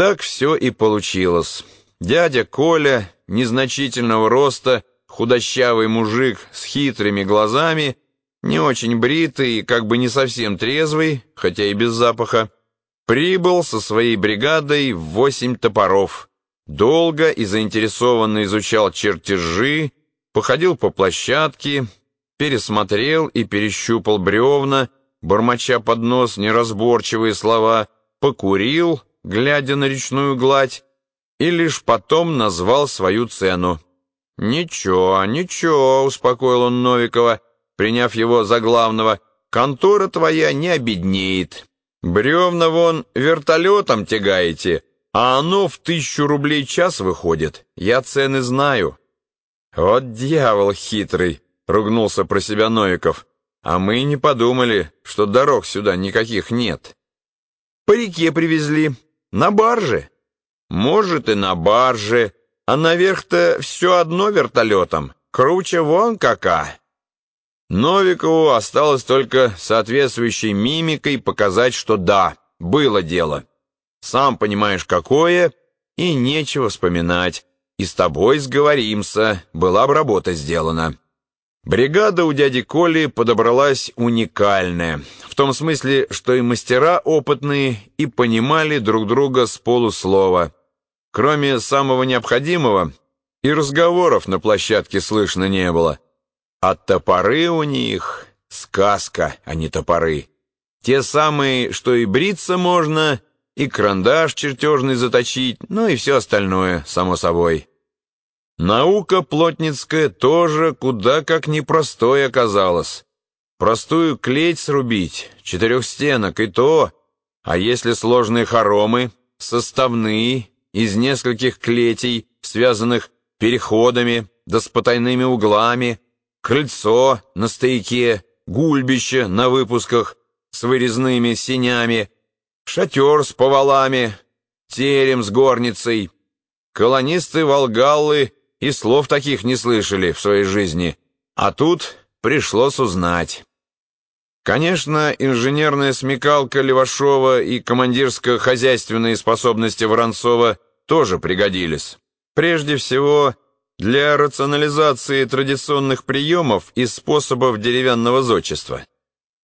Так все и получилось. Дядя Коля, незначительного роста, худощавый мужик с хитрыми глазами, не очень бритый и как бы не совсем трезвый, хотя и без запаха, прибыл со своей бригадой в восемь топоров. Долго и заинтересованно изучал чертежи, походил по площадке, пересмотрел и перещупал бревна, бормоча под нос неразборчивые слова, покурил, глядя на речную гладь, и лишь потом назвал свою цену. «Ничего, ничего», — успокоил он Новикова, приняв его за главного, «контора твоя не обеднеет. Бревна вон вертолетом тягаете, а оно в тысячу рублей час выходит. Я цены знаю». «Вот дьявол хитрый», — ругнулся про себя Новиков, «а мы не подумали, что дорог сюда никаких нет». «По реке привезли, на барже». «Может, и на барже», а наверх-то все одно вертолетом. Круче вон кака. Новикову осталось только соответствующей мимикой показать, что да, было дело. Сам понимаешь, какое, и нечего вспоминать. И с тобой сговоримся, была бы работа сделана. Бригада у дяди Коли подобралась уникальная, в том смысле, что и мастера опытные, и понимали друг друга с полуслова. Кроме самого необходимого, и разговоров на площадке слышно не было. А топоры у них — сказка, а не топоры. Те самые, что и бриться можно, и карандаш чертежный заточить, ну и все остальное, само собой. Наука плотницкая тоже куда как непростой оказалась. Простую клеть срубить, четырех стенок и то, а если сложные хоромы, составные из нескольких клетей, связанных переходами да с потайными углами, крыльцо на стояке, гульбище на выпусках с вырезными синями, шатер с повалами, терем с горницей. Колонисты Волгаллы и слов таких не слышали в своей жизни, а тут пришлось узнать. Конечно, инженерная смекалка Левашова и командирско-хозяйственные способности Воронцова тоже пригодились. Прежде всего, для рационализации традиционных приемов и способов деревянного зодчества.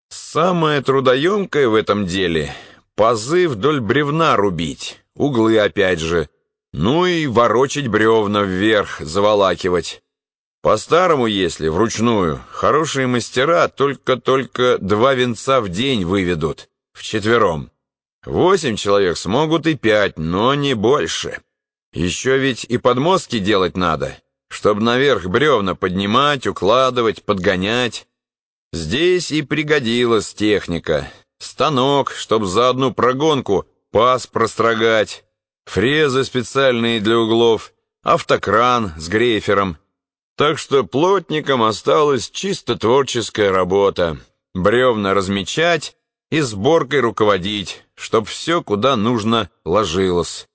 Самое трудоемкое в этом деле — пазы вдоль бревна рубить, углы опять же, ну и ворочить бревна вверх, заволакивать. По-старому, если, вручную, хорошие мастера только-только два венца в день выведут, вчетвером. Восемь человек смогут и пять, но не больше. Еще ведь и подмостки делать надо, чтобы наверх бревна поднимать, укладывать, подгонять. Здесь и пригодилась техника. Станок, чтобы за одну прогонку паз прострогать, фрезы специальные для углов, автокран с грейфером — так что плотникам осталась чисто творческая работа. Бревна размечать и сборкой руководить, чтоб все куда нужно ложилось.